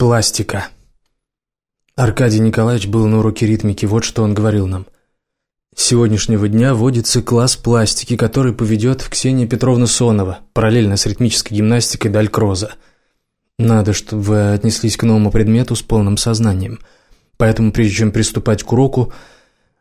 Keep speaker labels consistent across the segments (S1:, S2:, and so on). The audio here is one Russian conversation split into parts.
S1: пластика. Аркадий Николаевич был на уроке ритмики, вот что он говорил нам. С сегодняшнего дня вводится класс пластики, который поведет Ксения Петровна Сонова, параллельно с ритмической гимнастикой Далькроза. Надо, чтобы вы отнеслись к новому предмету с полным сознанием. Поэтому, прежде чем приступать к уроку,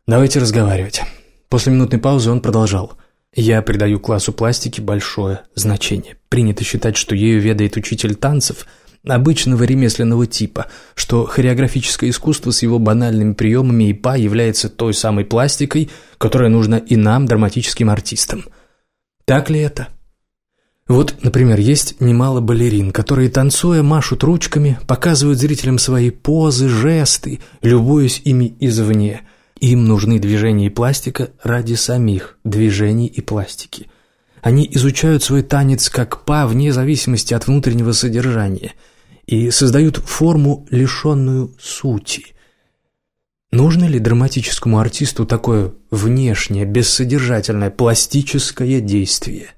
S1: давайте разговаривать. После минутной паузы он продолжал. Я придаю классу пластики большое значение. Принято считать, что ею ведает учитель танцев обычного ремесленного типа, что хореографическое искусство с его банальными приемами и па является той самой пластикой, которая нужна и нам, драматическим артистам. Так ли это? Вот, например, есть немало балерин, которые, танцуя, машут ручками, показывают зрителям свои позы, жесты, любуясь ими извне – им нужны движения и пластика ради самих движений и пластики. Они изучают свой танец как па вне зависимости от внутреннего содержания и создают форму, лишенную сути. Нужно ли драматическому артисту такое внешнее, бессодержательное, пластическое действие?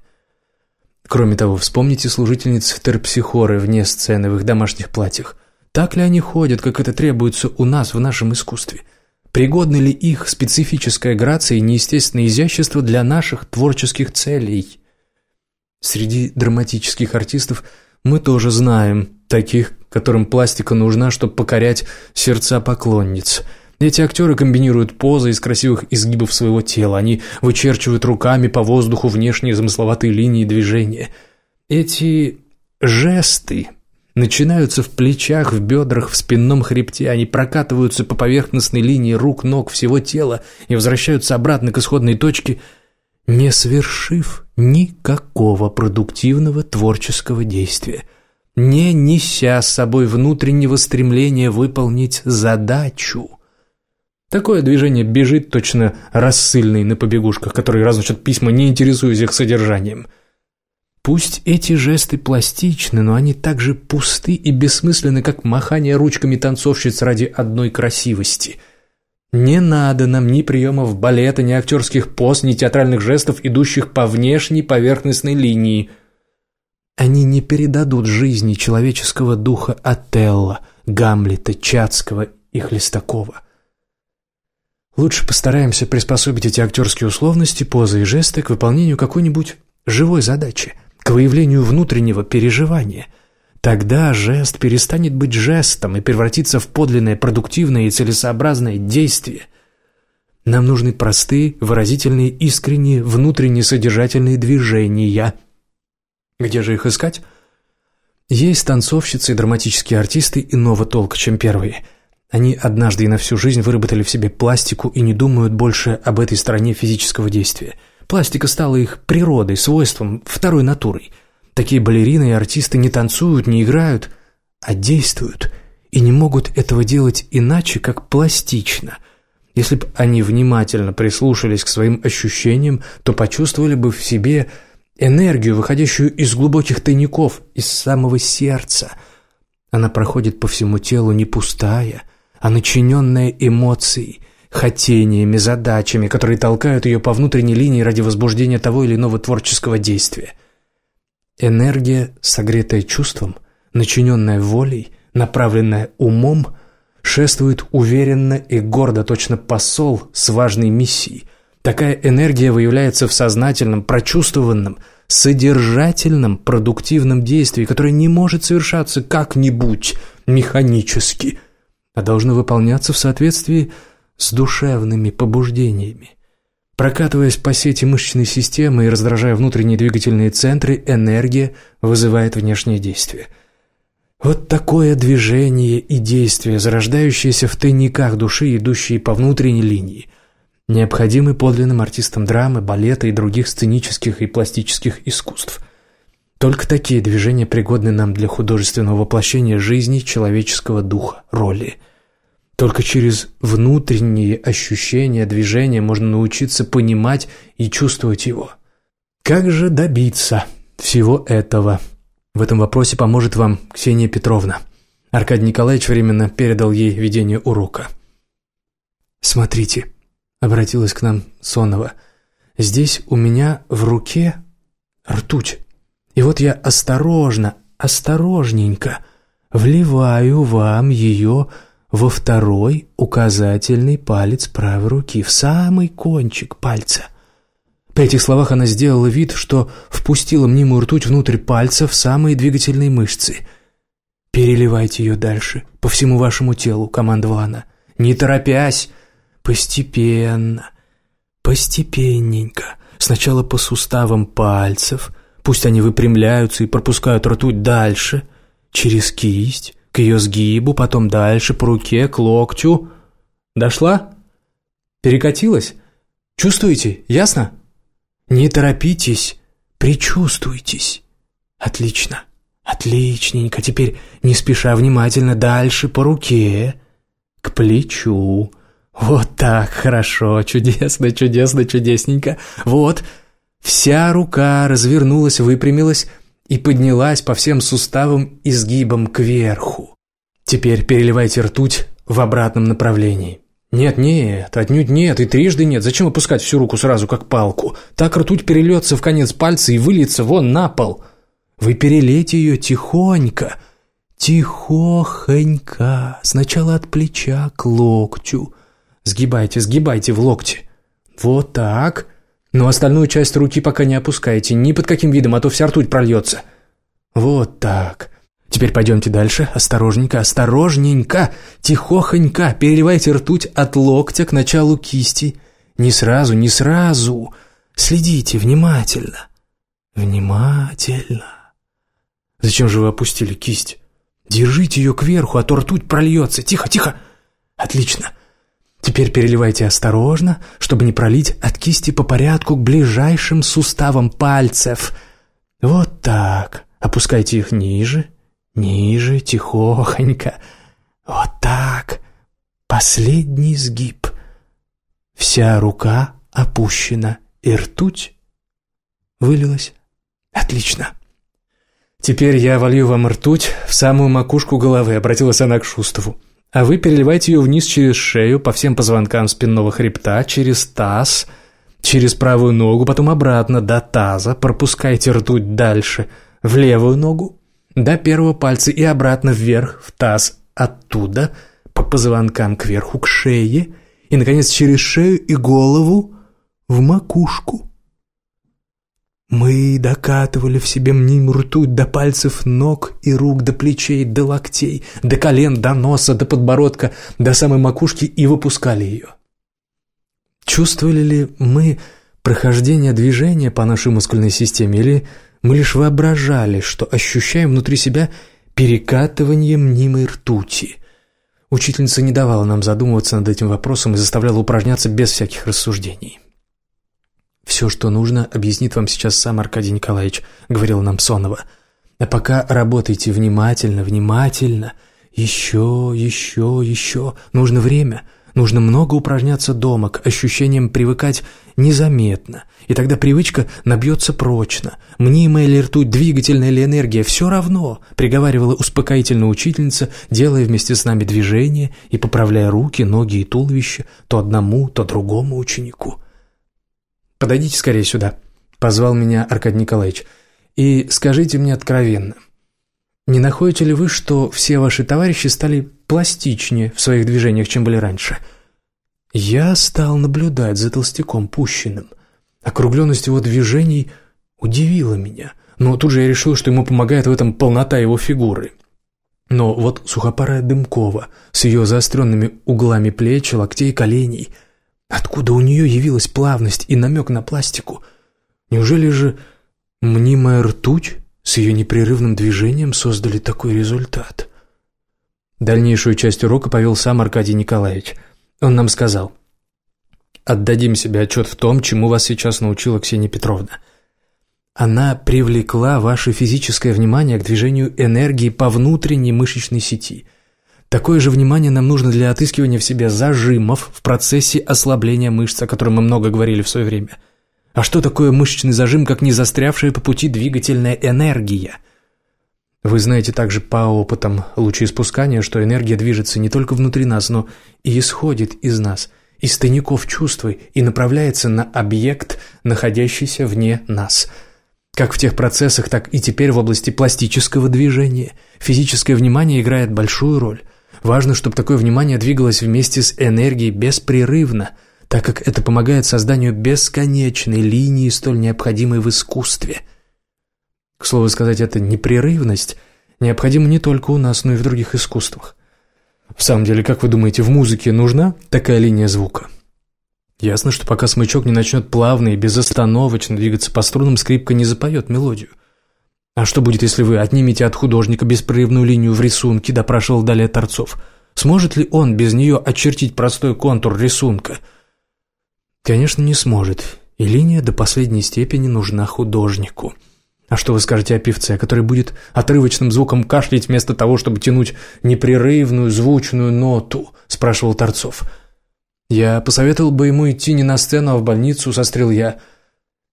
S1: Кроме того, вспомните служительниц терпсихоры вне сцены в их домашних платьях. Так ли они ходят, как это требуется у нас в нашем искусстве – Пригодны ли их специфическая грация и неестественное изящество для наших творческих целей? Среди драматических артистов мы тоже знаем таких, которым пластика нужна, чтобы покорять сердца поклонниц. Эти актеры комбинируют позы из красивых изгибов своего тела, они вычерчивают руками по воздуху внешние замысловатые линии движения. Эти жесты начинаются в плечах, в бедрах, в спинном хребте, они прокатываются по поверхностной линии рук, ног, всего тела и возвращаются обратно к исходной точке, не совершив никакого продуктивного творческого действия, не неся с собой внутреннего стремления выполнить задачу. Такое движение бежит точно рассыльный на побегушках, которые разносят письма, не интересуясь их содержанием – Пусть эти жесты пластичны, но они так же пусты и бессмысленны, как махание ручками танцовщиц ради одной красивости. Не надо нам ни приемов балета, ни актерских поз, ни театральных жестов, идущих по внешней поверхностной линии. Они не передадут жизни человеческого духа Отелла, Гамлета, Чацкого и Хлестакова. Лучше постараемся приспособить эти актерские условности, позы и жесты к выполнению какой-нибудь живой задачи – к выявлению внутреннего переживания. Тогда жест перестанет быть жестом и превратится в подлинное продуктивное и целесообразное действие. Нам нужны простые, выразительные, искренние, внутренне содержательные движения. Где же их искать? Есть танцовщицы драматические артисты иного толка, чем первые. Они однажды и на всю жизнь выработали в себе пластику и не думают больше об этой стороне физического действия – Пластика стала их природой, свойством, второй натурой. Такие балерины и артисты не танцуют, не играют, а действуют, и не могут этого делать иначе, как пластично. Если бы они внимательно прислушались к своим ощущениям, то почувствовали бы в себе энергию, выходящую из глубоких тайников, из самого сердца. Она проходит по всему телу не пустая, а начиненная эмоцией – хотениями, задачами, которые толкают ее по внутренней линии ради возбуждения того или иного творческого действия. Энергия, согретая чувством, начиненная волей, направленная умом, шествует уверенно и гордо, точно посол с важной миссией. Такая энергия выявляется в сознательном, прочувствованном, содержательном, продуктивном действии, которое не может совершаться как-нибудь механически, а должно выполняться в соответствии с душевными побуждениями. Прокатываясь по сети мышечной системы и раздражая внутренние двигательные центры, энергия вызывает внешнее действие. Вот такое движение и действие, зарождающееся в тайниках души, идущие по внутренней линии, необходимы подлинным артистам драмы, балета и других сценических и пластических искусств. Только такие движения пригодны нам для художественного воплощения жизни человеческого духа, роли – только через внутренние ощущения движения можно научиться понимать и чувствовать его. Как же добиться всего этого? В этом вопросе поможет вам Ксения Петровна. Аркадий Николаевич временно передал ей ведение урока. «Смотрите», — обратилась к нам Сонова, — «здесь у меня в руке ртуть. И вот я осторожно, осторожненько вливаю вам ее во второй указательный палец правой руки, в самый кончик пальца. При этих словах она сделала вид, что впустила мнимую ртуть внутрь пальца в самые двигательные мышцы. «Переливайте ее дальше, по всему вашему телу», — командовала она. «Не торопясь, постепенно, постепенненько, сначала по суставам пальцев, пусть они выпрямляются и пропускают ртуть дальше, через кисть, к ее сгибу, потом дальше, по руке, к локтю. Дошла? Перекатилась? Чувствуете? Ясно? Не торопитесь, причувствуйтесь. Отлично, отличненько. Теперь не спеша внимательно дальше по руке, к плечу. Вот так, хорошо, чудесно, чудесно, чудесненько. Вот, вся рука развернулась, выпрямилась, и поднялась по всем суставам изгибом кверху. Теперь переливайте ртуть в обратном направлении. Нет, нет, отнюдь нет, и трижды нет. Зачем опускать всю руку сразу, как палку? Так ртуть перельется в конец пальца и выльется вон на пол. Вы перелейте ее тихонько, тихохонько, сначала от плеча к локтю. Сгибайте, сгибайте в локте. Вот так. Но остальную часть руки пока не опускайте, ни под каким видом, а то вся ртуть прольется. Вот так. Теперь пойдемте дальше. Осторожненько, осторожненько, тихохонько. Переливайте ртуть от локтя к началу кисти. Не сразу, не сразу. Следите внимательно. Внимательно. Зачем же вы опустили кисть? Держите ее кверху, а то ртуть прольется. Тихо, тихо. Отлично. Теперь переливайте осторожно, чтобы не пролить от кисти по порядку к ближайшим суставам пальцев. Вот так. Опускайте их ниже, ниже, тихохонько. Вот так. Последний сгиб. Вся рука опущена, и ртуть вылилась. Отлично. Теперь я волью вам ртуть в самую макушку головы, обратилась она к Шустову. А вы переливаете ее вниз через шею, по всем позвонкам спинного хребта, через таз, через правую ногу, потом обратно до таза, пропускайте ртуть дальше, в левую ногу, до первого пальца и обратно вверх, в таз, оттуда, по позвонкам кверху, к шее, и, наконец, через шею и голову в макушку. Мы докатывали в себе мнимую ртуть до пальцев ног и рук, до плечей, до локтей, до колен, до носа, до подбородка, до самой макушки и выпускали ее. Чувствовали ли мы прохождение движения по нашей мускульной системе, или мы лишь воображали, что ощущаем внутри себя перекатывание мнимой ртути? Учительница не давала нам задумываться над этим вопросом и заставляла упражняться без всяких рассуждений. «Все, что нужно, объяснит вам сейчас сам Аркадий Николаевич», — говорила нам Сонова. «А пока работайте внимательно, внимательно. Еще, еще, еще. Нужно время. Нужно много упражняться дома, к ощущениям привыкать незаметно. И тогда привычка набьется прочно. Мнимая ли ртуть, двигательная ли энергия, все равно», — приговаривала успокоительная учительница, делая вместе с нами движения и поправляя руки, ноги и туловище то одному, то другому ученику. «Подойдите скорее сюда», — позвал меня Аркадий Николаевич. «И скажите мне откровенно, не находите ли вы, что все ваши товарищи стали пластичнее в своих движениях, чем были раньше?» Я стал наблюдать за толстяком Пущиным. Округленность его движений удивила меня, но тут же я решил, что ему помогает в этом полнота его фигуры. Но вот сухопарая Дымкова с ее заостренными углами плеч, локтей коленей — Откуда у нее явилась плавность и намек на пластику? Неужели же мнимая ртуть с ее непрерывным движением создали такой результат? Дальнейшую часть урока повел сам Аркадий Николаевич. Он нам сказал, «Отдадим себе отчет в том, чему вас сейчас научила Ксения Петровна. Она привлекла ваше физическое внимание к движению энергии по внутренней мышечной сети – Такое же внимание нам нужно для отыскивания в себе зажимов в процессе ослабления мышц, о котором мы много говорили в свое время. А что такое мышечный зажим, как не застрявшая по пути двигательная энергия? Вы знаете также по опытам лучеиспускания, что энергия движется не только внутри нас, но и исходит из нас, из тайников чувств и направляется на объект, находящийся вне нас. Как в тех процессах, так и теперь в области пластического движения. Физическое внимание играет большую роль. Важно, чтобы такое внимание двигалось вместе с энергией беспрерывно, так как это помогает созданию бесконечной линии, столь необходимой в искусстве. К слову сказать, эта непрерывность необходима не только у нас, но и в других искусствах. В самом деле, как вы думаете, в музыке нужна такая линия звука? Ясно, что пока смычок не начнет плавно и безостановочно двигаться по струнам, скрипка не запоет мелодию. А что будет, если вы отнимете от художника беспрерывную линию в рисунке, допрашивал далее Торцов? Сможет ли он без нее очертить простой контур рисунка? Конечно, не сможет. И линия до последней степени нужна художнику. А что вы скажете о певце, который будет отрывочным звуком кашлять вместо того, чтобы тянуть непрерывную звучную ноту? Спрашивал Торцов. Я посоветовал бы ему идти не на сцену, а в больницу, сострил я.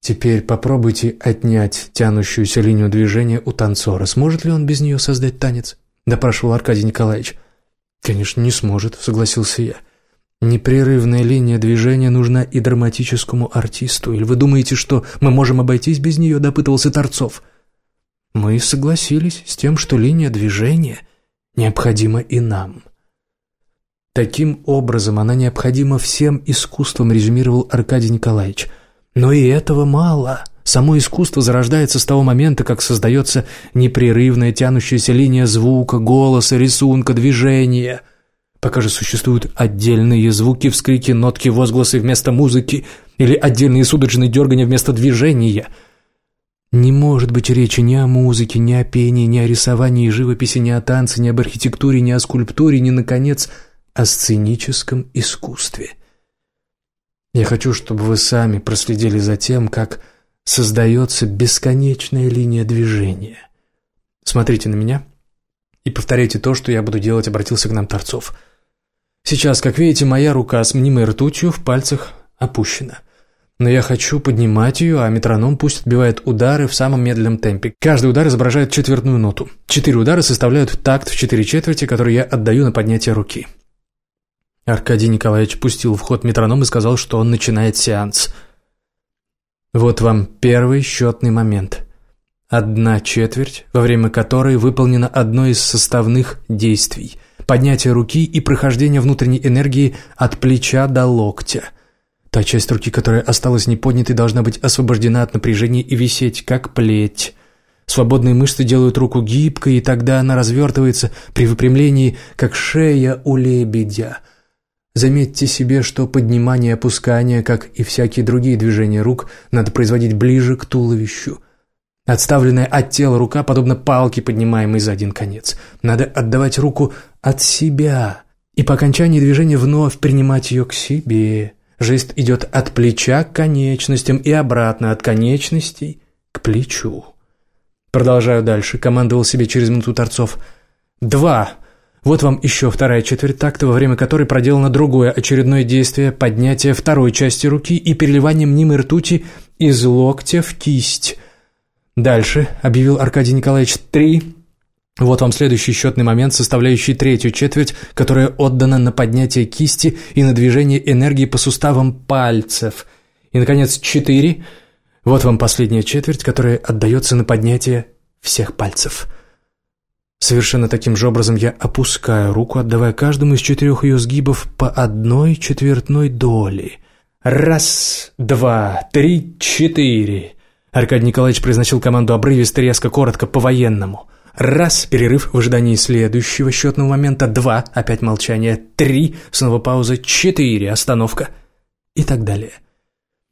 S1: Теперь попробуйте отнять тянущуюся линию движения у танцора. Сможет ли он без нее создать танец? Допрашивал Аркадий Николаевич. Конечно, не сможет, согласился я. Непрерывная линия движения нужна и драматическому артисту. Или вы думаете, что мы можем обойтись без нее, допытывался Торцов. Мы согласились с тем, что линия движения необходима и нам. Таким образом, она необходима всем искусствам, резюмировал Аркадий Николаевич – но и этого мало. Само искусство зарождается с того момента, как создается непрерывная тянущаяся линия звука, голоса, рисунка, движения. Пока же существуют отдельные звуки, вскрики, нотки, возгласы вместо музыки или отдельные судорожные дергания вместо движения. Не может быть речи ни о музыке, ни о пении, ни о рисовании и живописи, ни о танце, ни об архитектуре, ни о скульптуре, ни, наконец, о сценическом искусстве. Я хочу, чтобы вы сами проследили за тем, как создается бесконечная линия движения. Смотрите на меня и повторяйте то, что я буду делать, обратился к нам Торцов. Сейчас, как видите, моя рука с мнимой ртутью в пальцах опущена. Но я хочу поднимать ее, а метроном пусть отбивает удары в самом медленном темпе. Каждый удар изображает четвертную ноту. Четыре удара составляют такт в четыре четверти, который я отдаю на поднятие руки. Аркадий Николаевич пустил в ход метроном и сказал, что он начинает сеанс. Вот вам первый счетный момент. Одна четверть, во время которой выполнено одно из составных действий – поднятие руки и прохождение внутренней энергии от плеча до локтя. Та часть руки, которая осталась неподнятой, должна быть освобождена от напряжения и висеть, как плеть. Свободные мышцы делают руку гибкой, и тогда она развертывается при выпрямлении, как шея у лебедя – Заметьте себе, что поднимание и опускание, как и всякие другие движения рук, надо производить ближе к туловищу. Отставленная от тела рука, подобно палке, поднимаемой за один конец. Надо отдавать руку от себя и по окончании движения вновь принимать ее к себе. Жест идет от плеча к конечностям и обратно от конечностей к плечу. Продолжаю дальше, командовал себе через минуту торцов. «Два!» Вот вам еще вторая четверть такта, во время которой проделано другое очередное действие поднятия второй части руки и переливания мнимой ртути из локтя в кисть. Дальше, объявил Аркадий Николаевич, три. Вот вам следующий счетный момент, составляющий третью четверть, которая отдана на поднятие кисти и на движение энергии по суставам пальцев. И, наконец, четыре. Вот вам последняя четверть, которая отдается на поднятие всех пальцев. Совершенно таким же образом я опускаю руку, отдавая каждому из четырех ее сгибов по одной четвертной доли. Раз, два, три, четыре. Аркадий Николаевич произносил команду обрывисто, резко, коротко, по-военному. Раз, перерыв в ожидании следующего счетного момента. Два, опять молчание. Три, снова пауза. Четыре, остановка. И так далее.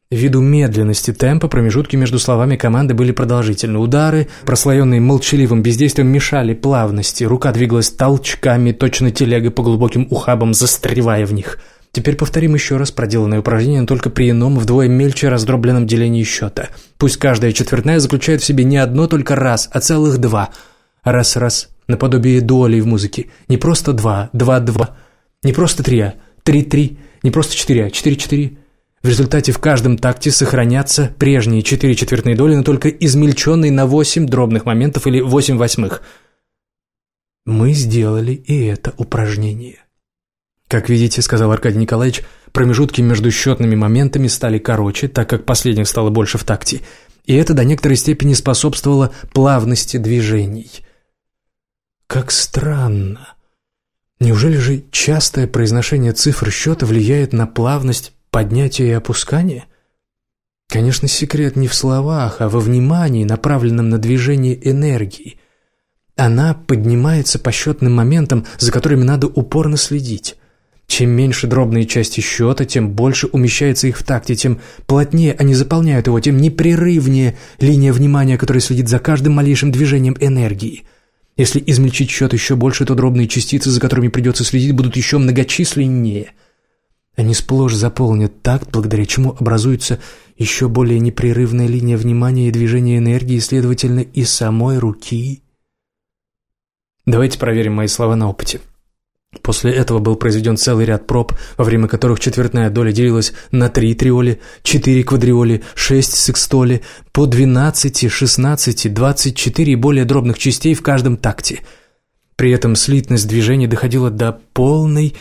S1: Ввиду медленности темпа промежутки между словами команды были продолжительны. Удары, прослоенные молчаливым бездействием, мешали плавности. Рука двигалась толчками, точно телегой по глубоким ухабам, застревая в них. Теперь повторим еще раз проделанное упражнение, только при ином, вдвое мельче раздробленном делении счета. Пусть каждая четвертная заключает в себе не одно только раз, а целых два. Раз-раз, наподобие дуолей в музыке. Не просто два, два-два. Не просто три, а три-три. Не просто четыре, а четыре-четыре. В результате в каждом такте сохранятся прежние четыре четвертные доли, но только измельченные на восемь дробных моментов или восемь восьмых. Мы сделали и это упражнение. Как видите, сказал Аркадий Николаевич, промежутки между счетными моментами стали короче, так как последних стало больше в такте. и это до некоторой степени способствовало плавности движений. Как странно. Неужели же частое произношение цифр счета влияет на плавность поднятия и опускания? Конечно, секрет не в словах, а во внимании, направленном на движение энергии. Она поднимается по счетным моментам, за которыми надо упорно следить. Чем меньше дробные части счета, тем больше умещается их в такте, тем плотнее они заполняют его, тем непрерывнее линия внимания, которая следит за каждым малейшим движением энергии. Если измельчить счет еще больше, то дробные частицы, за которыми придется следить, будут еще многочисленнее. Они сплошь заполнят такт, благодаря чему образуется еще более непрерывная линия внимания и движения энергии, следовательно, и самой руки. Давайте проверим мои слова на опыте. После этого был произведен целый ряд проб, во время которых четвертная доля делилась на три триоли, четыре квадриоли, шесть секстоли, по двенадцати, шестнадцати, двадцать четыре и более дробных частей в каждом такте. При этом слитность движения доходила до полной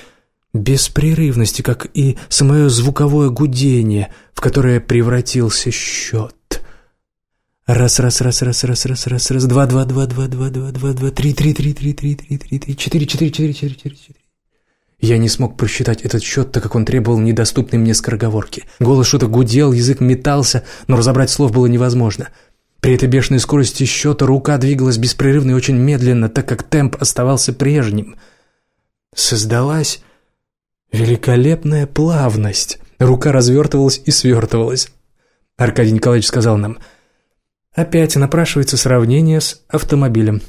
S1: беспрерывности, как и самое звуковое гудение, в которое превратился счет. Раз, раз, раз, раз, раз, раз, раз, раз, два, два, два, два, два, два, два, два, три, три, три, три, три, три, три, три, четыре, четыре, четыре, четыре, четыре, четыре. Я не смог просчитать этот счет, так как он требовал недоступной мне скороговорки. Голос что-то гудел, язык метался, но разобрать слов было невозможно. При этой бешеной скорости счета рука двигалась беспрерывно и очень медленно, так как темп оставался прежним. Создалась великолепная плавность. Рука развертывалась и свертывалась. Аркадий Николаевич сказал нам – Опять напрашивается сравнение с автомобилем.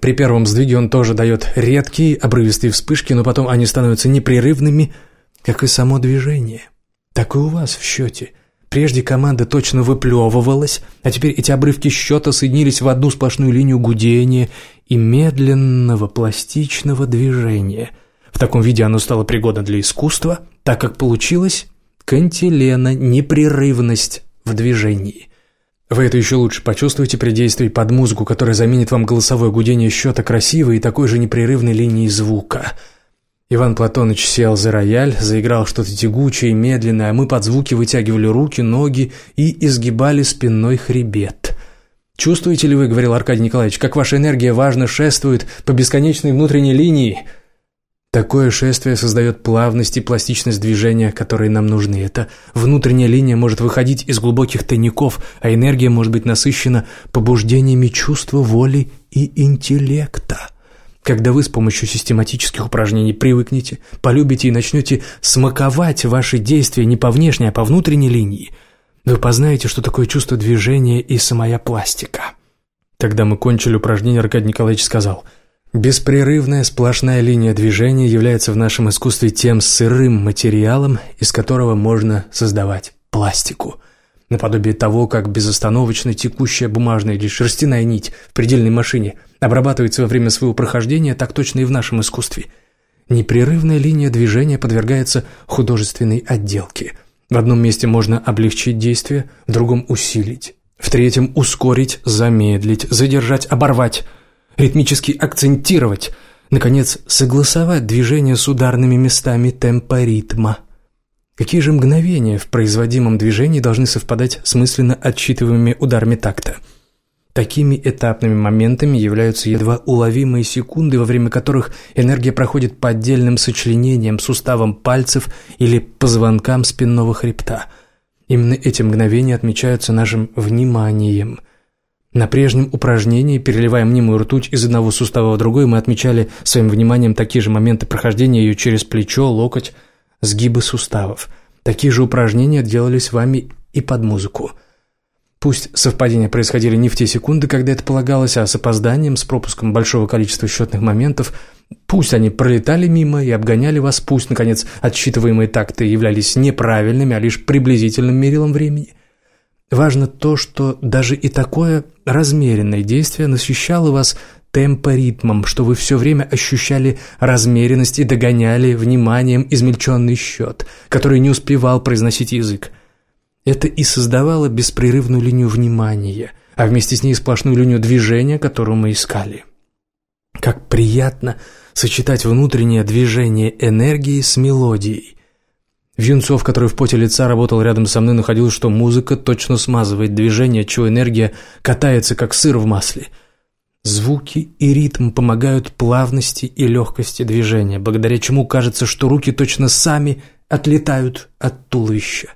S1: При первом сдвиге он тоже дает редкие, обрывистые вспышки, но потом они становятся непрерывными, как и само движение. Так и у вас в счете. Прежде команда точно выплевывалась, а теперь эти обрывки счета соединились в одну сплошную линию гудения и медленного пластичного движения. В таком виде оно стало пригодно для искусства, так как получилась кантилена, непрерывность в движении – вы это еще лучше почувствуете при действии под музыку, которая заменит вам голосовое гудение счета красивой и такой же непрерывной линии звука. Иван Платоныч сел за рояль, заиграл что-то тягучее и медленное, а мы под звуки вытягивали руки, ноги и изгибали спинной хребет. «Чувствуете ли вы, — говорил Аркадий Николаевич, — как ваша энергия важно шествует по бесконечной внутренней линии?» Такое шествие создает плавность и пластичность движения, которые нам нужны. Эта внутренняя линия может выходить из глубоких тайников, а энергия может быть насыщена побуждениями чувства, воли и интеллекта. Когда вы с помощью систематических упражнений привыкнете, полюбите и начнете смаковать ваши действия не по внешней, а по внутренней линии, вы познаете, что такое чувство движения и самая пластика. Когда мы кончили упражнение, Аркадий Николаевич сказал – Беспрерывная сплошная линия движения является в нашем искусстве тем сырым материалом, из которого можно создавать пластику. Наподобие того, как безостановочно текущая бумажная или шерстяная нить в предельной машине обрабатывается во время своего прохождения, так точно и в нашем искусстве. Непрерывная линия движения подвергается художественной отделке. В одном месте можно облегчить действие, в другом усилить, в третьем ускорить, замедлить, задержать, оборвать – ритмически акцентировать, наконец, согласовать движение с ударными местами темпа ритма. Какие же мгновения в производимом движении должны совпадать с мысленно отсчитываемыми ударами такта? Такими этапными моментами являются едва уловимые секунды, во время которых энергия проходит по отдельным сочленениям, суставам пальцев или позвонкам спинного хребта. Именно эти мгновения отмечаются нашим вниманием – на прежнем упражнении, переливая мнимую ртуть из одного сустава в другой, мы отмечали своим вниманием такие же моменты прохождения ее через плечо, локоть, сгибы суставов. Такие же упражнения делались вами и под музыку. Пусть совпадения происходили не в те секунды, когда это полагалось, а с опозданием, с пропуском большого количества счетных моментов, пусть они пролетали мимо и обгоняли вас, пусть, наконец, отсчитываемые такты являлись неправильными, а лишь приблизительным мерилом времени – Важно то, что даже и такое размеренное действие насыщало вас темпоритмом, что вы все время ощущали размеренность и догоняли вниманием измельченный счет, который не успевал произносить язык. Это и создавало беспрерывную линию внимания, а вместе с ней сплошную линию движения, которую мы искали. Как приятно сочетать внутреннее движение энергии с мелодией. Вьюнцов, который в поте лица работал рядом со мной, находил, что музыка точно смазывает движение, чего энергия катается, как сыр в масле. Звуки и ритм помогают плавности и легкости движения, благодаря чему кажется, что руки точно сами отлетают от туловища.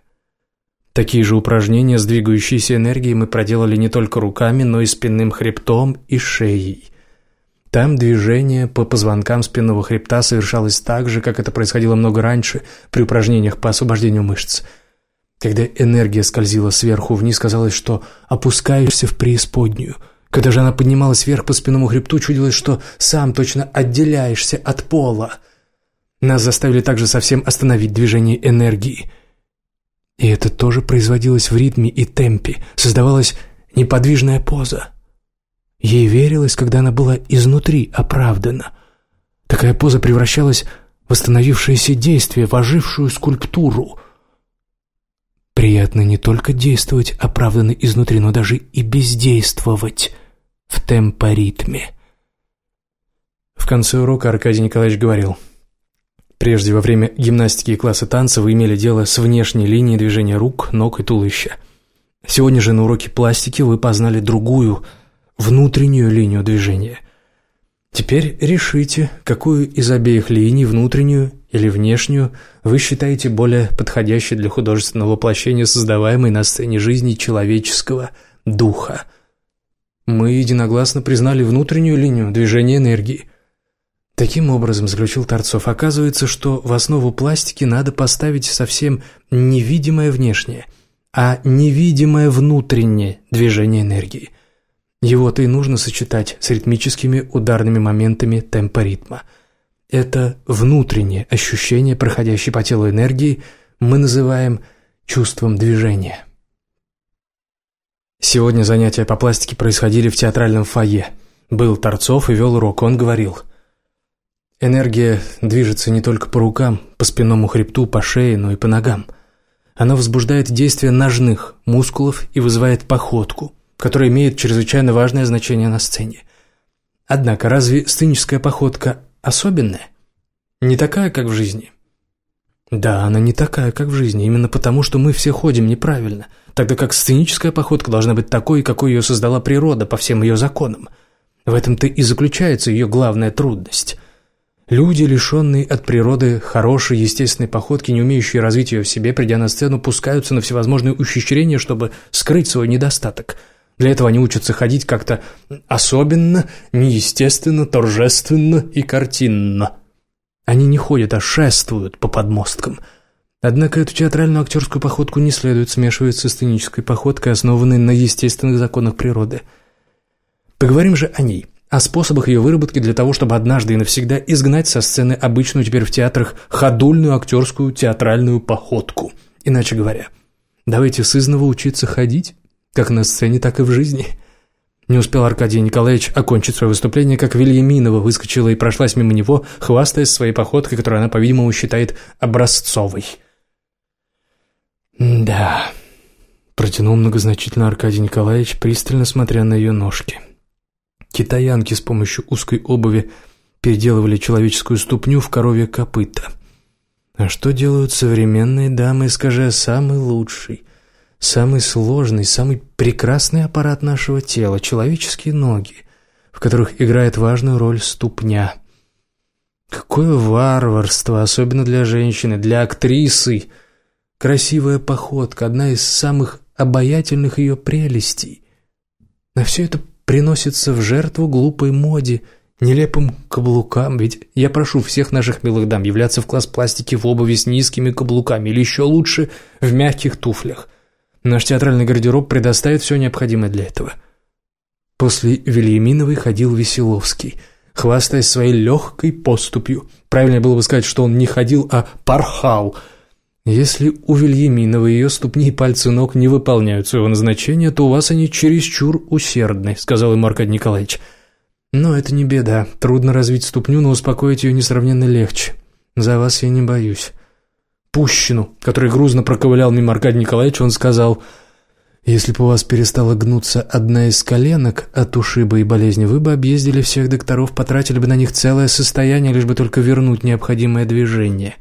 S1: Такие же упражнения с двигающейся энергией мы проделали не только руками, но и спинным хребтом и шеей – там движение по позвонкам спинного хребта совершалось так же, как это происходило много раньше при упражнениях по освобождению мышц. Когда энергия скользила сверху вниз, казалось, что опускаешься в преисподнюю. Когда же она поднималась вверх по спинному хребту, чудилось, что сам точно отделяешься от пола. Нас заставили также совсем остановить движение энергии. И это тоже производилось в ритме и темпе, создавалась неподвижная поза. Ей верилось, когда она была изнутри оправдана. Такая поза превращалась в восстановившееся действие, в ожившую скульптуру. Приятно не только действовать оправданно изнутри, но даже и бездействовать в темпоритме. В конце урока Аркадий Николаевич говорил, «Прежде во время гимнастики и класса танца вы имели дело с внешней линией движения рук, ног и туловища. Сегодня же на уроке пластики вы познали другую – внутреннюю линию движения. Теперь решите, какую из обеих линий, внутреннюю или внешнюю, вы считаете более подходящей для художественного воплощения создаваемой на сцене жизни человеческого духа. Мы единогласно признали внутреннюю линию движения энергии. Таким образом, заключил Торцов, оказывается, что в основу пластики надо поставить совсем невидимое внешнее, а невидимое внутреннее движение энергии – его-то и нужно сочетать с ритмическими ударными моментами темпа ритма. Это внутреннее ощущение, проходящей по телу энергии, мы называем чувством движения. Сегодня занятия по пластике происходили в театральном фойе. Был Торцов и вел урок, он говорил. Энергия движется не только по рукам, по спинному хребту, по шее, но и по ногам. Она возбуждает действие ножных мускулов и вызывает походку – которая имеет чрезвычайно важное значение на сцене. Однако, разве сценическая походка особенная? Не такая, как в жизни? Да, она не такая, как в жизни, именно потому, что мы все ходим неправильно, тогда как сценическая походка должна быть такой, какой ее создала природа по всем ее законам. В этом-то и заключается ее главная трудность. Люди, лишенные от природы хорошей естественной походки, не умеющие развить ее в себе, придя на сцену, пускаются на всевозможные ухищрения, чтобы скрыть свой недостаток – для этого они учатся ходить как-то особенно, неестественно, торжественно и картинно. Они не ходят, а шествуют по подмосткам. Однако эту театральную актерскую походку не следует смешивать с сценической походкой, основанной на естественных законах природы. Поговорим же о ней, о способах ее выработки для того, чтобы однажды и навсегда изгнать со сцены обычную теперь в театрах ходульную актерскую театральную походку. Иначе говоря, давайте сызново учиться ходить как на сцене, так и в жизни. Не успел Аркадий Николаевич окончить свое выступление, как Вильяминова выскочила и прошлась мимо него, хвастаясь своей походкой, которую она, по-видимому, считает образцовой. «Да», — протянул многозначительно Аркадий Николаевич, пристально смотря на ее ножки. Китаянки с помощью узкой обуви переделывали человеческую ступню в коровье копыта. А что делают современные дамы, скажи, самый лучший, самый сложный, самый прекрасный аппарат нашего тела – человеческие ноги, в которых играет важную роль ступня. Какое варварство, особенно для женщины, для актрисы! Красивая походка – одна из самых обаятельных ее прелестей. На все это приносится в жертву глупой моде – нелепым каблукам, ведь я прошу всех наших милых дам являться в класс пластики в обуви с низкими каблуками или еще лучше в мягких туфлях. Наш театральный гардероб предоставит все необходимое для этого. После Вильяминовой ходил Веселовский, хвастаясь своей легкой поступью. Правильнее было бы сказать, что он не ходил, а порхал. Если у Вильяминовой ее ступни и пальцы ног не выполняют своего назначения, то у вас они чересчур усердны, сказал ему Аркадий Николаевич. Но это не беда. Трудно развить ступню, но успокоить ее несравненно легче. За вас я не боюсь. Пущину, который грузно проковылял мимо Аркадия Николаевича, он сказал, «Если бы у вас перестала гнуться одна из коленок от ушиба и болезни, вы бы объездили всех докторов, потратили бы на них целое состояние, лишь бы только вернуть необходимое движение.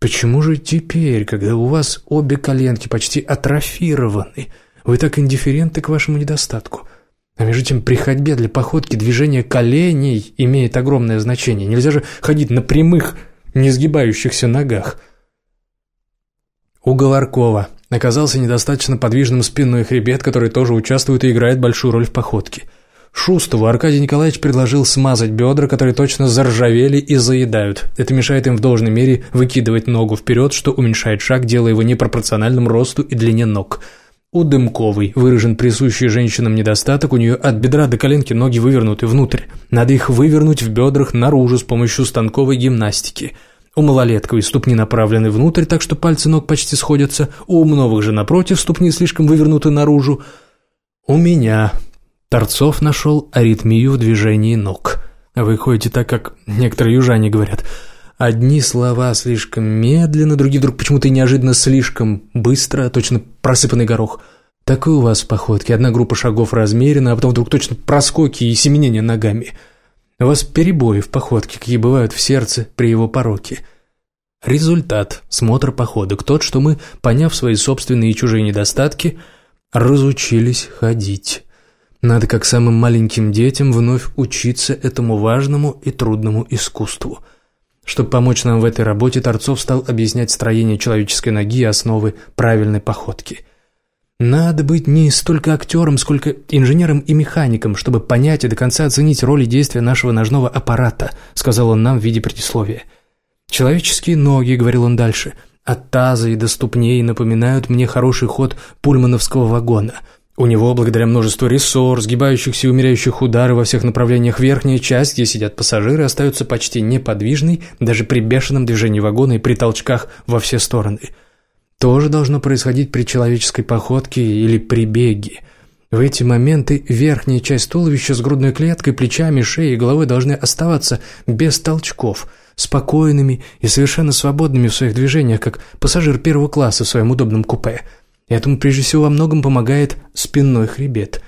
S1: Почему же теперь, когда у вас обе коленки почти атрофированы, вы так индифференты к вашему недостатку? А между тем при ходьбе для походки движение коленей имеет огромное значение. Нельзя же ходить на прямых, не сгибающихся ногах. У Говоркова оказался недостаточно подвижным спинной хребет, который тоже участвует и играет большую роль в походке – Шустову Аркадий Николаевич предложил смазать бедра, которые точно заржавели и заедают. Это мешает им в должной мере выкидывать ногу вперед, что уменьшает шаг, делая его непропорциональным росту и длине ног. У Дымковой выражен присущий женщинам недостаток, у нее от бедра до коленки ноги вывернуты внутрь. Надо их вывернуть в бедрах наружу с помощью станковой гимнастики. У Малолетковой ступни направлены внутрь, так что пальцы ног почти сходятся. У Умновых же, напротив, ступни слишком вывернуты наружу. У меня Торцов нашел аритмию в движении ног. Вы ходите так, как некоторые южане говорят. Одни слова слишком медленно, другие вдруг почему-то неожиданно слишком быстро, точно просыпанный горох. Такой у вас в походке. Одна группа шагов размерена, а потом вдруг точно проскоки и семенения ногами. У вас перебои в походке, какие бывают в сердце при его пороке. Результат – смотр походок тот, что мы, поняв свои собственные и чужие недостатки, разучились ходить. Надо, как самым маленьким детям, вновь учиться этому важному и трудному искусству. Чтобы помочь нам в этой работе, Торцов стал объяснять строение человеческой ноги и основы правильной походки. Надо быть не столько актером, сколько инженером и механиком, чтобы понять и до конца оценить роль и действия нашего ножного аппарата, сказал он нам в виде предисловия. «Человеческие ноги», — говорил он дальше, — «от таза и до ступней напоминают мне хороший ход пульмановского вагона». У него, благодаря множеству рессор, сгибающихся и умеряющих удары во всех направлениях, верхняя часть, где сидят пассажиры, остается почти неподвижной, даже при бешеном движении вагона и при толчках во все стороны. То же должно происходить при человеческой походке или при беге. В эти моменты верхняя часть туловища с грудной клеткой, плечами, шеей и головой должны оставаться без толчков, спокойными и совершенно свободными в своих движениях, как пассажир первого класса в своем удобном купе – Этому прежде всего во многом помогает спинной хребет.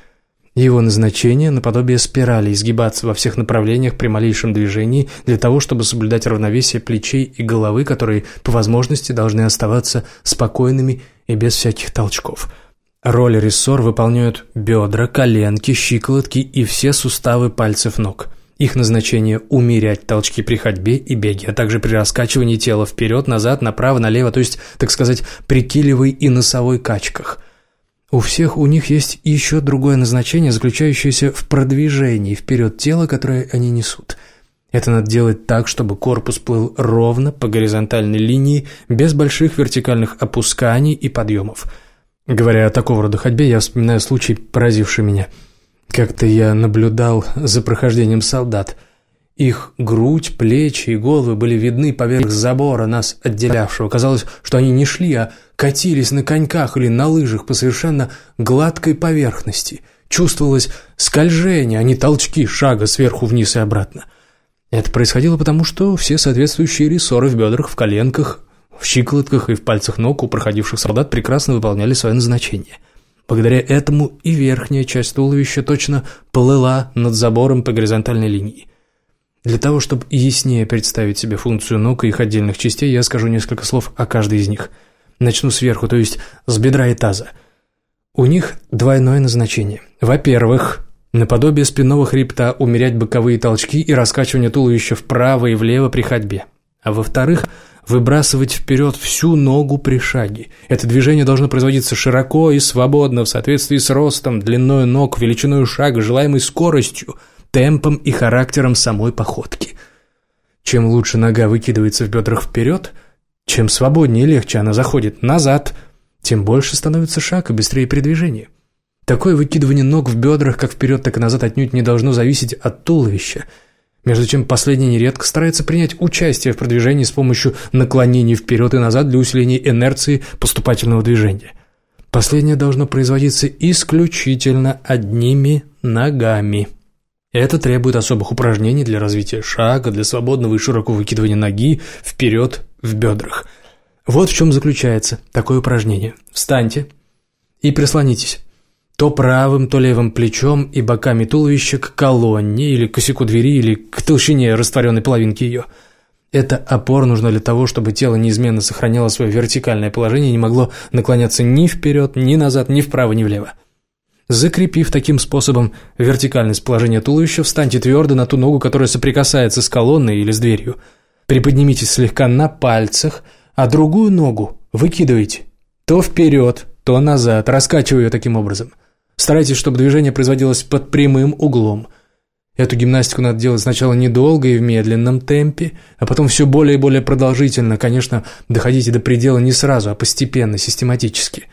S1: Его назначение – наподобие спирали, изгибаться во всех направлениях при малейшем движении для того, чтобы соблюдать равновесие плечей и головы, которые по возможности должны оставаться спокойными и без всяких толчков. Роль рессор выполняют бедра, коленки, щиколотки и все суставы пальцев ног – их назначение – умерять толчки при ходьбе и беге, а также при раскачивании тела вперед, назад, направо, налево, то есть, так сказать, при килевой и носовой качках. У всех у них есть еще другое назначение, заключающееся в продвижении вперед тела, которое они несут. Это надо делать так, чтобы корпус плыл ровно по горизонтальной линии, без больших вертикальных опусканий и подъемов. Говоря о такого рода ходьбе, я вспоминаю случай, поразивший меня – как-то я наблюдал за прохождением солдат. Их грудь, плечи и головы были видны поверх забора, нас отделявшего. Казалось, что они не шли, а катились на коньках или на лыжах по совершенно гладкой поверхности. Чувствовалось скольжение, а не толчки шага сверху вниз и обратно. Это происходило потому, что все соответствующие рессоры в бедрах, в коленках, в щиколотках и в пальцах ног у проходивших солдат прекрасно выполняли свое назначение – Благодаря этому и верхняя часть туловища точно плыла над забором по горизонтальной линии. Для того, чтобы яснее представить себе функцию ног и их отдельных частей, я скажу несколько слов о каждой из них. Начну сверху, то есть с бедра и таза. У них двойное назначение. Во-первых, наподобие спинного хребта умерять боковые толчки и раскачивание туловища вправо и влево при ходьбе. А во-вторых, выбрасывать вперед всю ногу при шаге. Это движение должно производиться широко и свободно в соответствии с ростом, длиной ног, величиной шага, желаемой скоростью, темпом и характером самой походки. Чем лучше нога выкидывается в бедрах вперед, чем свободнее и легче она заходит назад, тем больше становится шаг и быстрее передвижение. Такое выкидывание ног в бедрах как вперед, так и назад отнюдь не должно зависеть от туловища – между чем последний нередко старается принять участие в продвижении с помощью наклонений вперед и назад для усиления инерции поступательного движения. Последнее должно производиться исключительно одними ногами. Это требует особых упражнений для развития шага, для свободного и широкого выкидывания ноги вперед в бедрах. Вот в чем заключается такое упражнение. Встаньте и прислонитесь то правым, то левым плечом и боками туловища к колонне или к косяку двери или к толщине растворенной половинки ее. Эта опора нужна для того, чтобы тело неизменно сохраняло свое вертикальное положение и не могло наклоняться ни вперед, ни назад, ни вправо, ни влево. Закрепив таким способом вертикальность положения туловища, встаньте твердо на ту ногу, которая соприкасается с колонной или с дверью. Приподнимитесь слегка на пальцах, а другую ногу выкидывайте. То вперед, то назад, раскачивая таким образом. Старайтесь, чтобы движение производилось под прямым углом. Эту гимнастику надо делать сначала недолго и в медленном темпе, а потом все более и более продолжительно. Конечно, доходите до предела не сразу, а постепенно, систематически.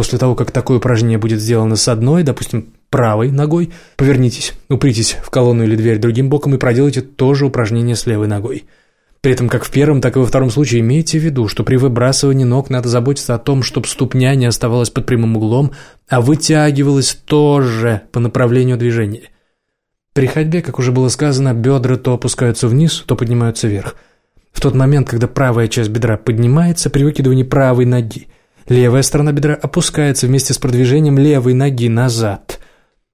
S1: После того, как такое упражнение будет сделано с одной, допустим, правой ногой, повернитесь, упритесь в колонну или дверь другим боком и проделайте то же упражнение с левой ногой. При этом как в первом, так и во втором случае имейте в виду, что при выбрасывании ног надо заботиться о том, чтобы ступня не оставалась под прямым углом, а вытягивалась тоже по направлению движения. При ходьбе, как уже было сказано, бедра то опускаются вниз, то поднимаются вверх. В тот момент, когда правая часть бедра поднимается при выкидывании правой ноги, левая сторона бедра опускается вместе с продвижением левой ноги назад.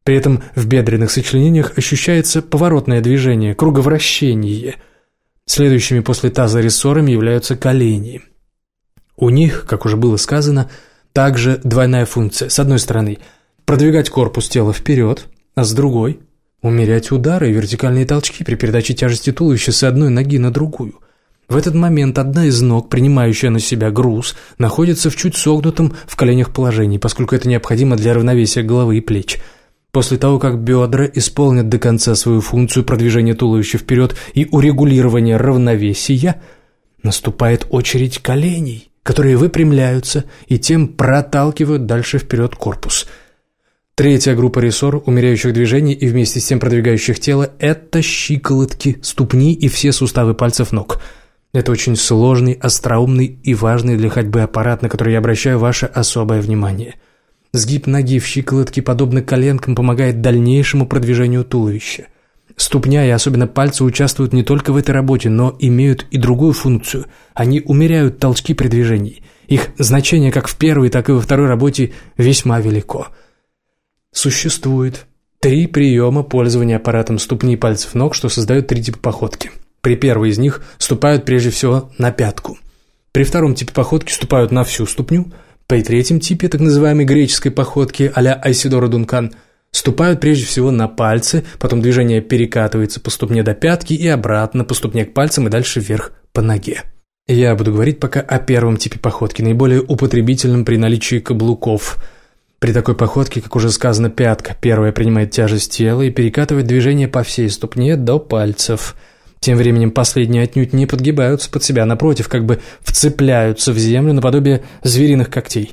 S1: При этом в бедренных сочленениях ощущается поворотное движение, круговращение – Следующими после таза рессорами являются колени. У них, как уже было сказано, также двойная функция. С одной стороны, продвигать корпус тела вперед, а с другой – умерять удары и вертикальные толчки при передаче тяжести туловища с одной ноги на другую. В этот момент одна из ног, принимающая на себя груз, находится в чуть согнутом в коленях положении, поскольку это необходимо для равновесия головы и плеч – После того, как бедра исполнят до конца свою функцию продвижения туловища вперед и урегулирования равновесия, наступает очередь коленей, которые выпрямляются и тем проталкивают дальше вперед корпус. Третья группа рессор, умеряющих движений и вместе с тем продвигающих тело – это щиколотки, ступни и все суставы пальцев ног – это очень сложный, остроумный и важный для ходьбы аппарат, на который я обращаю ваше особое внимание – Сгиб ноги в щиколотке, подобно коленкам, помогает дальнейшему продвижению туловища. Ступня и особенно пальцы участвуют не только в этой работе, но имеют и другую функцию. Они умеряют толчки при движении. Их значение как в первой, так и во второй работе весьма велико. Существует три приема пользования аппаратом ступни и пальцев ног, что создают три типа походки. При первой из них ступают прежде всего на пятку. При втором типе походки ступают на всю ступню – при третьем типе так называемой греческой походки а-ля Айсидора Дункан ступают прежде всего на пальцы, потом движение перекатывается по ступне до пятки и обратно по ступне к пальцам и дальше вверх по ноге. Я буду говорить пока о первом типе походки, наиболее употребительном при наличии каблуков. При такой походке, как уже сказано, пятка первая принимает тяжесть тела и перекатывает движение по всей ступне до пальцев – тем временем последние отнюдь не подгибаются под себя, напротив, как бы вцепляются в землю наподобие звериных когтей.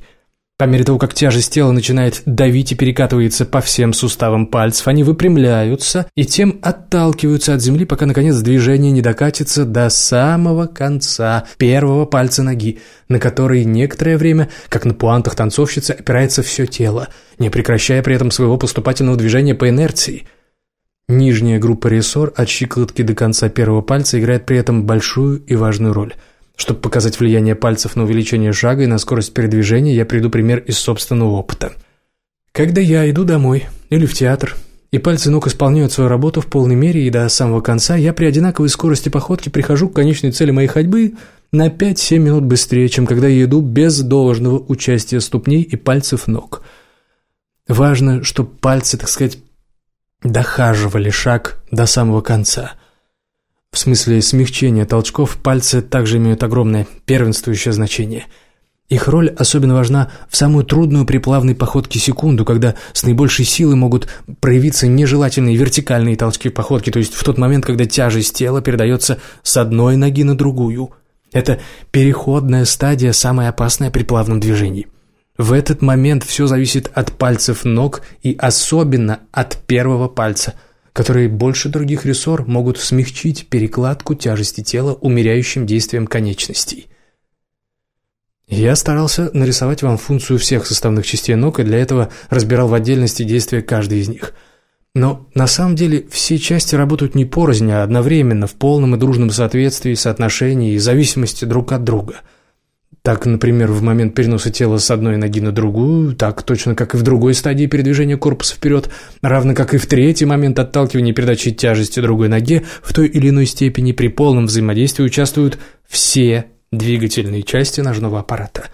S1: По мере того, как тяжесть тела начинает давить и перекатывается по всем суставам пальцев, они выпрямляются и тем отталкиваются от земли, пока, наконец, движение не докатится до самого конца первого пальца ноги, на который некоторое время, как на пуантах танцовщицы, опирается все тело, не прекращая при этом своего поступательного движения по инерции – Нижняя группа рессор от щиколотки до конца первого пальца играет при этом большую и важную роль. Чтобы показать влияние пальцев на увеличение шага и на скорость передвижения, я приду пример из собственного опыта. Когда я иду домой или в театр, и пальцы ног исполняют свою работу в полной мере и до самого конца, я при одинаковой скорости походки прихожу к конечной цели моей ходьбы на 5-7 минут быстрее, чем когда я иду без должного участия ступней и пальцев ног. Важно, чтобы пальцы, так сказать, дохаживали шаг до самого конца. В смысле смягчения толчков пальцы также имеют огромное первенствующее значение. Их роль особенно важна в самую трудную при плавной походке секунду, когда с наибольшей силой могут проявиться нежелательные вертикальные толчки походки, то есть в тот момент, когда тяжесть тела передается с одной ноги на другую. Это переходная стадия, самая опасная при плавном движении. В этот момент все зависит от пальцев ног и особенно от первого пальца, которые больше других рессор могут смягчить перекладку тяжести тела умеряющим действием конечностей. Я старался нарисовать вам функцию всех составных частей ног и для этого разбирал в отдельности действия каждой из них. Но на самом деле все части работают не порознь, а одновременно, в полном и дружном соответствии, соотношении и зависимости друг от друга – Так, например, в момент переноса тела с одной ноги на другую, так точно как и в другой стадии передвижения корпуса вперед, равно как и в третий момент отталкивания и передачи тяжести другой ноге, в той или иной степени при полном взаимодействии участвуют все двигательные части ножного аппарата.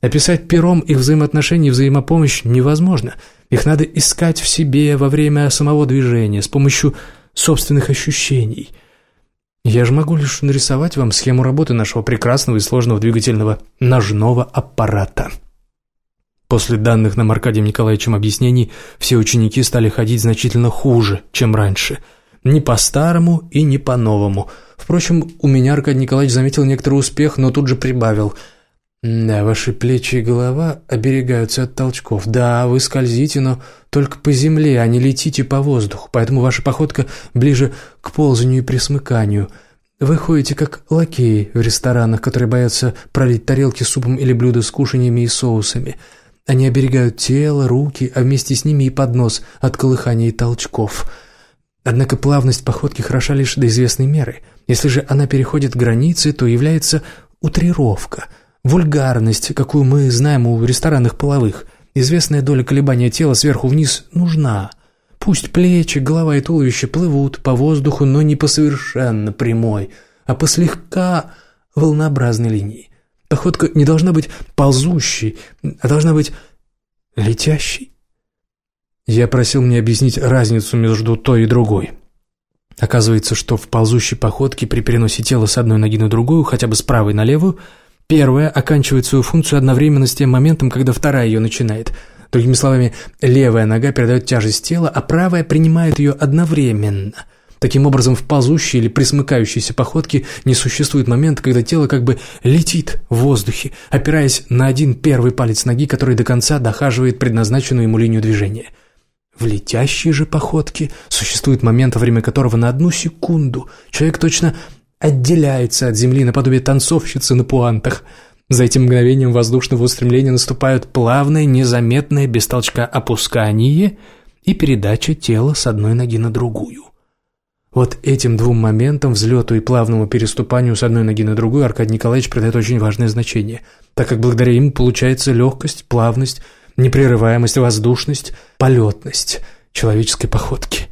S1: Описать пером их взаимоотношения и взаимопомощь невозможно. Их надо искать в себе во время самого движения, с помощью собственных ощущений – я же могу лишь нарисовать вам схему работы нашего прекрасного и сложного двигательного ножного аппарата. После данных нам Аркадием Николаевичем объяснений, все ученики стали ходить значительно хуже, чем раньше. Не по-старому и не по-новому. Впрочем, у меня Аркадий Николаевич заметил некоторый успех, но тут же прибавил – «Да, ваши плечи и голова оберегаются от толчков. Да, вы скользите, но только по земле, а не летите по воздуху, поэтому ваша походка ближе к ползанию и присмыканию. Вы ходите как лакеи в ресторанах, которые боятся пролить тарелки с супом или блюда с кушаньями и соусами. Они оберегают тело, руки, а вместе с ними и поднос от колыхания и толчков. Однако плавность походки хороша лишь до известной меры. Если же она переходит границы, то является утрировка – Вульгарность, какую мы знаем у ресторанных половых. Известная доля колебания тела сверху вниз нужна. Пусть плечи, голова и туловище плывут по воздуху, но не по совершенно прямой, а по слегка волнообразной линии. Походка не должна быть ползущей, а должна быть летящей. Я просил мне объяснить разницу между той и другой. Оказывается, что в ползущей походке при переносе тела с одной ноги на другую, хотя бы с правой на левую – Первая оканчивает свою функцию одновременно с тем моментом, когда вторая ее начинает. Другими словами, левая нога передает тяжесть тела, а правая принимает ее одновременно. Таким образом, в ползущей или присмыкающейся походке не существует момента, когда тело как бы летит в воздухе, опираясь на один первый палец ноги, который до конца дохаживает предназначенную ему линию движения. В летящей же походке существует момент, во время которого на одну секунду человек точно отделяется от земли наподобие танцовщицы на пуантах. За этим мгновением воздушного устремления наступают плавное, незаметное, без толчка опускание и передача тела с одной ноги на другую. Вот этим двум моментам, взлету и плавному переступанию с одной ноги на другую, Аркадий Николаевич придает очень важное значение, так как благодаря ему получается легкость, плавность, непрерываемость, воздушность, полетность человеческой походки.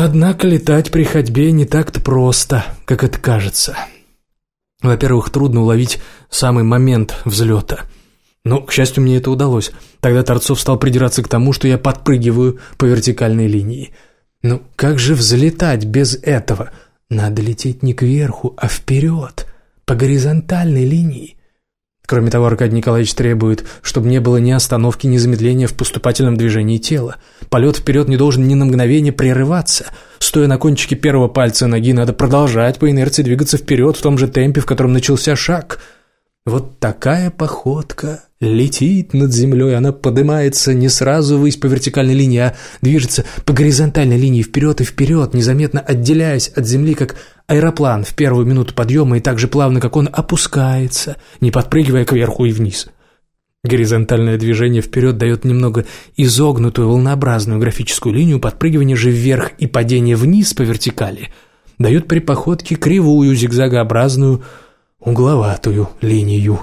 S1: Однако летать при ходьбе не так-то просто, как это кажется. Во-первых, трудно уловить самый момент взлета. Но, к счастью, мне это удалось. Тогда Торцов стал придираться к тому, что я подпрыгиваю по вертикальной линии. Ну, как же взлетать без этого? Надо лететь не кверху, а вперед, по горизонтальной линии. Кроме того, Аркадий Николаевич требует, чтобы не было ни остановки, ни замедления в поступательном движении тела. Полет вперед не должен ни на мгновение прерываться. Стоя на кончике первого пальца ноги, надо продолжать по инерции двигаться вперед в том же темпе, в котором начался шаг – вот такая походка летит над землей, она поднимается не сразу ввысь по вертикальной линии, а движется по горизонтальной линии вперед и вперед, незаметно отделяясь от земли, как аэроплан в первую минуту подъема и так же плавно, как он опускается, не подпрыгивая кверху и вниз. Горизонтальное движение вперед дает немного изогнутую волнообразную графическую линию, подпрыгивание же вверх и падение вниз по вертикали дает при походке кривую зигзагообразную угловатую линию.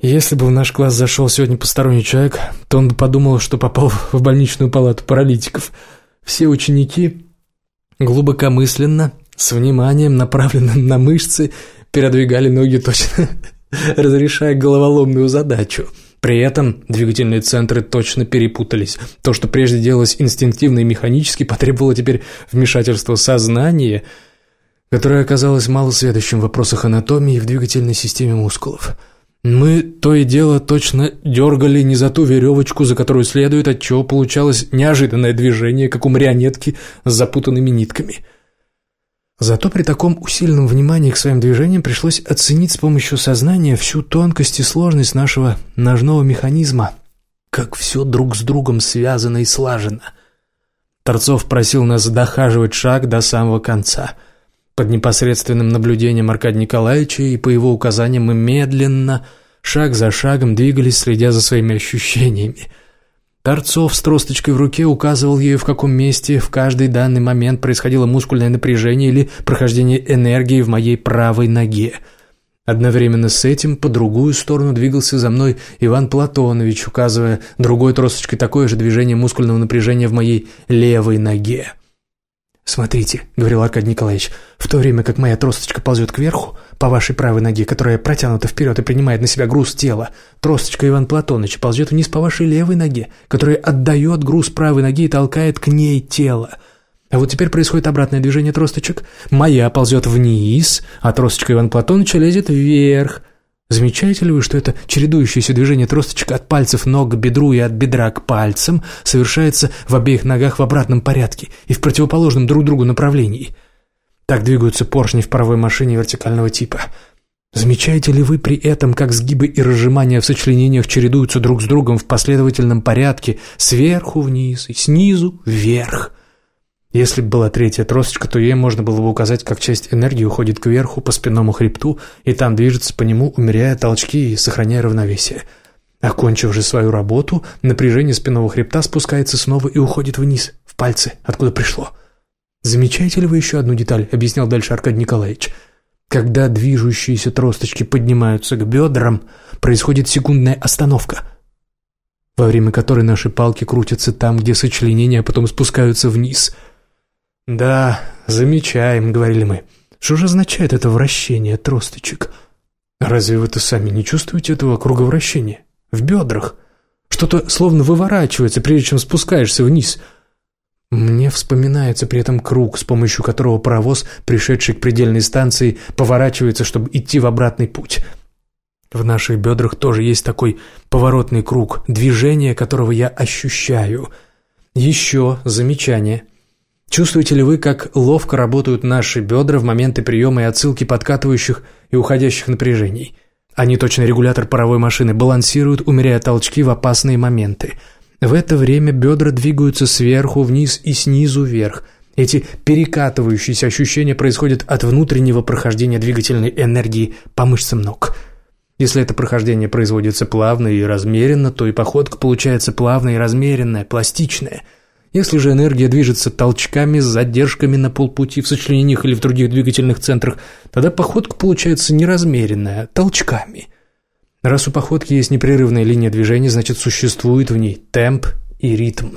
S1: Если бы в наш класс зашел сегодня посторонний человек, то он бы подумал, что попал в больничную палату паралитиков. Все ученики глубокомысленно, с вниманием, направленным на мышцы, передвигали ноги точно, разрешая головоломную задачу. При этом двигательные центры точно перепутались. То, что прежде делалось инстинктивно и механически, потребовало теперь вмешательства сознания – которая оказалась малосведущим в вопросах анатомии и в двигательной системе мускулов. Мы то и дело точно дергали не за ту веревочку, за которую следует, отчего получалось неожиданное движение, как у марионетки с запутанными нитками. Зато при таком усиленном внимании к своим движениям пришлось оценить с помощью сознания всю тонкость и сложность нашего ножного механизма, как все друг с другом связано и слажено. Торцов просил нас дохаживать шаг до самого конца – под непосредственным наблюдением Аркадия Николаевича и по его указаниям мы медленно, шаг за шагом двигались, следя за своими ощущениями. Торцов с тросточкой в руке указывал ей, в каком месте в каждый данный момент происходило мускульное напряжение или прохождение энергии в моей правой ноге. Одновременно с этим по другую сторону двигался за мной Иван Платонович, указывая другой тросточкой такое же движение мускульного напряжения в моей левой ноге. «Смотрите», — говорил Аркадий Николаевич, «в то время как моя тросточка ползет кверху, по вашей правой ноге, которая протянута вперед и принимает на себя груз тела, тросточка Иван Платонович ползет вниз по вашей левой ноге, которая отдает груз правой ноги и толкает к ней тело. А вот теперь происходит обратное движение тросточек. Моя ползет вниз, а тросточка Ивана Платоновича лезет вверх. Замечаете ли вы, что это чередующееся движение тросточек от пальцев ног к бедру и от бедра к пальцам совершается в обеих ногах в обратном порядке и в противоположном друг другу направлении? Так двигаются поршни в паровой машине вертикального типа. Замечаете ли вы при этом, как сгибы и разжимания в сочленениях чередуются друг с другом в последовательном порядке сверху вниз и снизу вверх? Если бы была третья тросочка, то ей можно было бы указать, как часть энергии уходит кверху по спинному хребту и там движется по нему, умеряя толчки и сохраняя равновесие. Окончив же свою работу, напряжение спинного хребта спускается снова и уходит вниз, в пальцы, откуда пришло. «Замечаете ли вы еще одну деталь?» — объяснял дальше Аркадий Николаевич. «Когда движущиеся тросточки поднимаются к бедрам, происходит секундная остановка» во время которой наши палки крутятся там, где сочленения, а потом спускаются вниз – «Да, замечаем», — говорили мы. «Что же означает это вращение тросточек? Разве вы-то сами не чувствуете этого круговращения? В бедрах? Что-то словно выворачивается, прежде чем спускаешься вниз». Мне вспоминается при этом круг, с помощью которого паровоз, пришедший к предельной станции, поворачивается, чтобы идти в обратный путь. В наших бедрах тоже есть такой поворотный круг, движение которого я ощущаю. Еще замечание – Чувствуете ли вы, как ловко работают наши бедра в моменты приема и отсылки подкатывающих и уходящих напряжений? Они, точно регулятор паровой машины, балансируют, умеряя толчки в опасные моменты. В это время бедра двигаются сверху вниз и снизу вверх. Эти перекатывающиеся ощущения происходят от внутреннего прохождения двигательной энергии по мышцам ног. Если это прохождение производится плавно и размеренно, то и походка получается плавная и размеренная, пластичная – если же энергия движется толчками с задержками на полпути в сочленениях или в других двигательных центрах, тогда походка получается неразмеренная, толчками. Раз у походки есть непрерывная линия движения, значит существует в ней темп и ритм.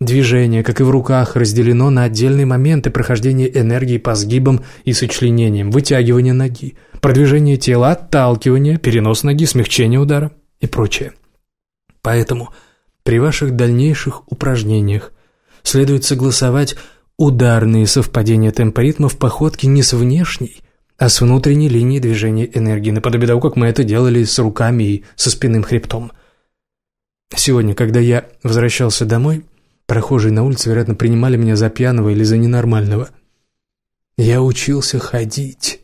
S1: Движение, как и в руках, разделено на отдельные моменты прохождения энергии по сгибам и сочленениям, вытягивание ноги, продвижение тела, отталкивание, перенос ноги, смягчение удара и прочее. Поэтому – при ваших дальнейших упражнениях следует согласовать ударные совпадения темпа походке не с внешней, а с внутренней линией движения энергии, наподобие того, как мы это делали с руками и со спинным хребтом. Сегодня, когда я возвращался домой, прохожие на улице, вероятно, принимали меня за пьяного или за ненормального. Я учился ходить.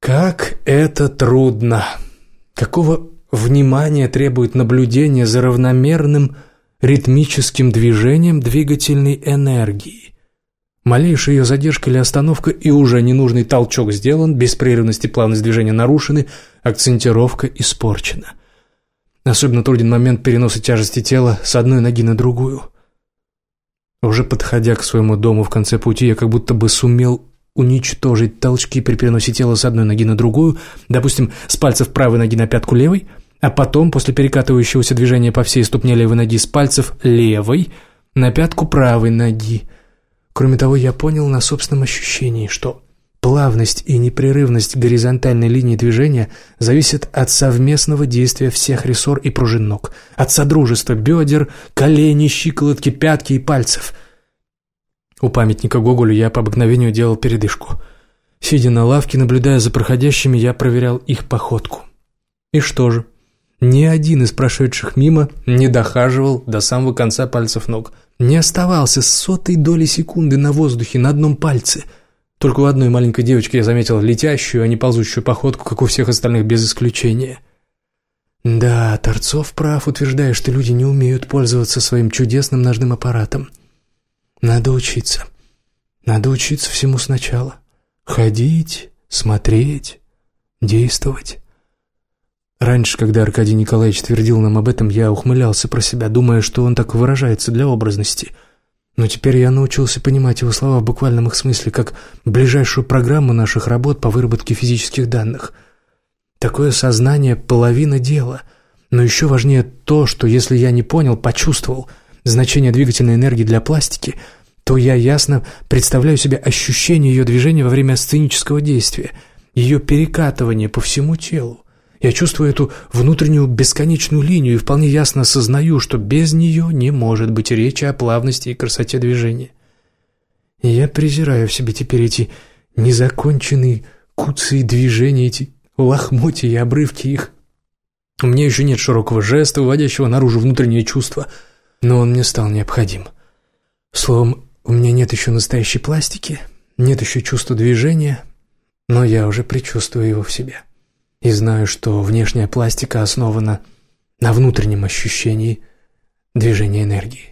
S1: Как это трудно! Какого Внимание требует наблюдения за равномерным ритмическим движением двигательной энергии. Малейшая ее задержка или остановка, и уже ненужный толчок сделан, беспрерывность и плавность движения нарушены, акцентировка испорчена. Особенно труден момент переноса тяжести тела с одной ноги на другую. Уже подходя к своему дому в конце пути, я как будто бы сумел уничтожить толчки при переносе тела с одной ноги на другую, допустим, с пальцев правой ноги на пятку левой – а потом, после перекатывающегося движения по всей ступне левой ноги с пальцев левой на пятку правой ноги. Кроме того, я понял на собственном ощущении, что плавность и непрерывность горизонтальной линии движения зависят от совместного действия всех рессор и пружин ног, от содружества бедер, коленей, щиколотки, пятки и пальцев. У памятника Гоголю я по обыкновению делал передышку. Сидя на лавке, наблюдая за проходящими, я проверял их походку. И что же? Ни один из прошедших мимо не дохаживал до самого конца пальцев ног. Не оставался сотой доли секунды на воздухе на одном пальце. Только у одной маленькой девочки я заметил летящую, а не ползущую походку, как у всех остальных без исключения. Да, Торцов прав, утверждая, что люди не умеют пользоваться своим чудесным ножным аппаратом. Надо учиться. Надо учиться всему сначала. Ходить, смотреть, действовать. Раньше, когда Аркадий Николаевич твердил нам об этом, я ухмылялся про себя, думая, что он так выражается для образности. Но теперь я научился понимать его слова в буквальном их смысле, как ближайшую программу наших работ по выработке физических данных. Такое сознание – половина дела. Но еще важнее то, что если я не понял, почувствовал значение двигательной энергии для пластики, то я ясно представляю себе ощущение ее движения во время сценического действия, ее перекатывание по всему телу. Я чувствую эту внутреннюю бесконечную линию и вполне ясно осознаю, что без нее не может быть речи о плавности и красоте движения. И я презираю в себе теперь эти незаконченные куцы движения, эти лохмотья и обрывки их. У меня еще нет широкого жеста, выводящего наружу внутреннее чувство, но он мне стал необходим. Словом, у меня нет еще настоящей пластики, нет еще чувства движения, но я уже предчувствую его в себе и знаю, что внешняя пластика основана на внутреннем ощущении движения энергии.